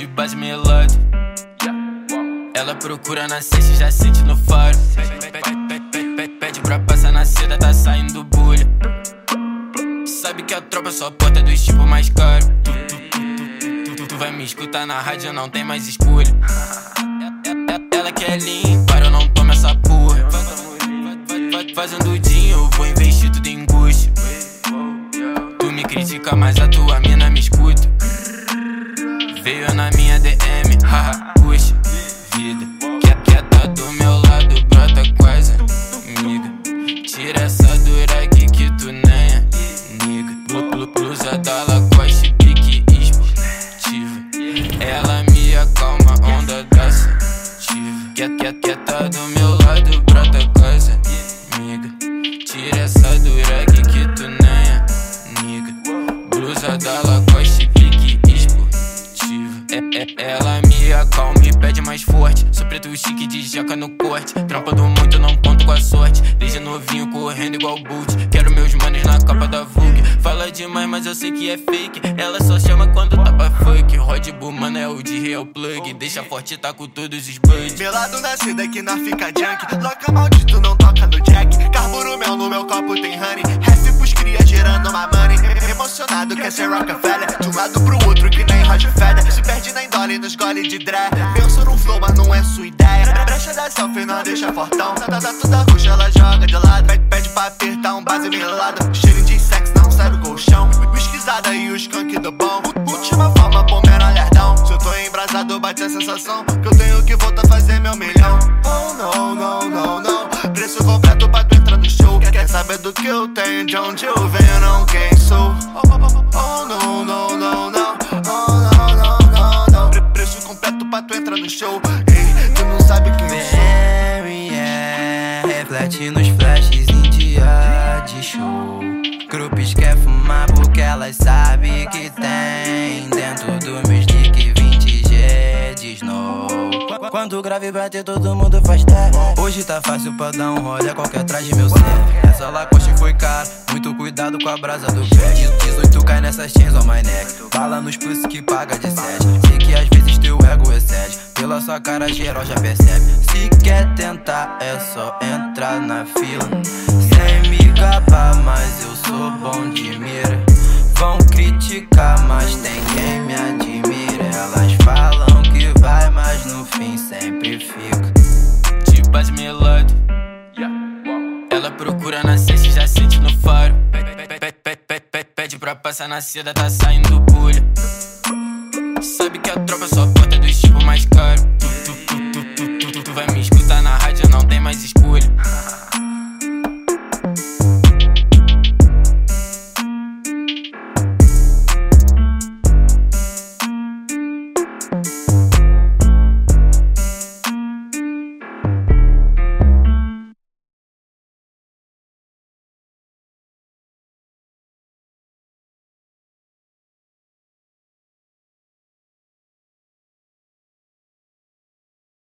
base melado. Ela procura na cesta já sente no faro. Pede pra passar na seda, tá saindo bulha. Sabe que a tropa só porta dos tipos mais caros. Tu, vai me escutar na rádio, não tem mais escolha. Ela quer limpa, eu não tomo essa porra. Fazendo dinheiro, eu vou investir tudo em gosto. Tu me critica, mas a tua puxa, vida. Tá do meu lado, brota quase, amiga. Tira essa durag que tu nem é, niga. Blusa da Lacoste, pique esportiva. Ela me acalma, onda da sativa. Tá do meu lado, brota quase, amiga. Tira essa durag que tu nem é, niga. Blusa da Lacoste, ela me acalma e pede mais forte. Sou preto chique de jaca no corte. Trampando muito, não conto com a sorte. Desde novinho correndo igual boot. Quero meus manos na capa da Vogue. Fala demais, mas eu sei que é fake. Ela só chama quando tá pra funk. Rod Bull, mano, é o de real plug. Deixa forte, tá com todos os buds. Melado nascido aqui na fica junk. Loca maldito, não toca no jack. Carburo mel no meu copo tem honey. Rap pros cria gerando uma money. Emocionado, quer ser Rockefeller. De dré. Penso num flow, mas não é sua ideia. Brecha da selfie, não deixa fortão. Tá, tá, tá toda roxa, ela joga de lado. Pede, pede pra apertar um base melado. Cheiro de sexo, não sai do colchão. Whiskyzada e o skunk do bom. Última forma, pomera lerdão. Se eu tô embrasado, bate a sensação. Que eu tenho que voltar a fazer meu milhão. Oh, não, não, não, não. Preço completo pra tu entrar no show. Quer saber do que eu tenho, de onde eu venho, não quem sou. Oh, não, não, não, não. Show. Ei, tu não sabe quem eu sou. Mary, yeah, reflete nos flashes em dia de show. Grupos quer fumar porque elas sabem que tem dentro do meus nick 20G de snow. Qu- Quando grave bater, todo mundo faz tap. Hoje tá fácil pra dar um rolê, qualquer traje meu serve. Essa lacoste foi cara, muito cuidado com a brasa do pé. 18 cai nessas chains on my neck. Fala nos plus que paga de 7. Pela sua cara geral já percebe. Se quer tentar, é só entrar na fila. Sem me gabar, mas eu sou bom de mira. Vão criticar, mas tem quem me admira. Elas falam que vai, mas no fim sempre fica. de base melado. Ela procura na cesta já sente no faro. Pede pra passar na seda, tá saindo bulha. Sabe que a tropa só porta dos tipos mais caros.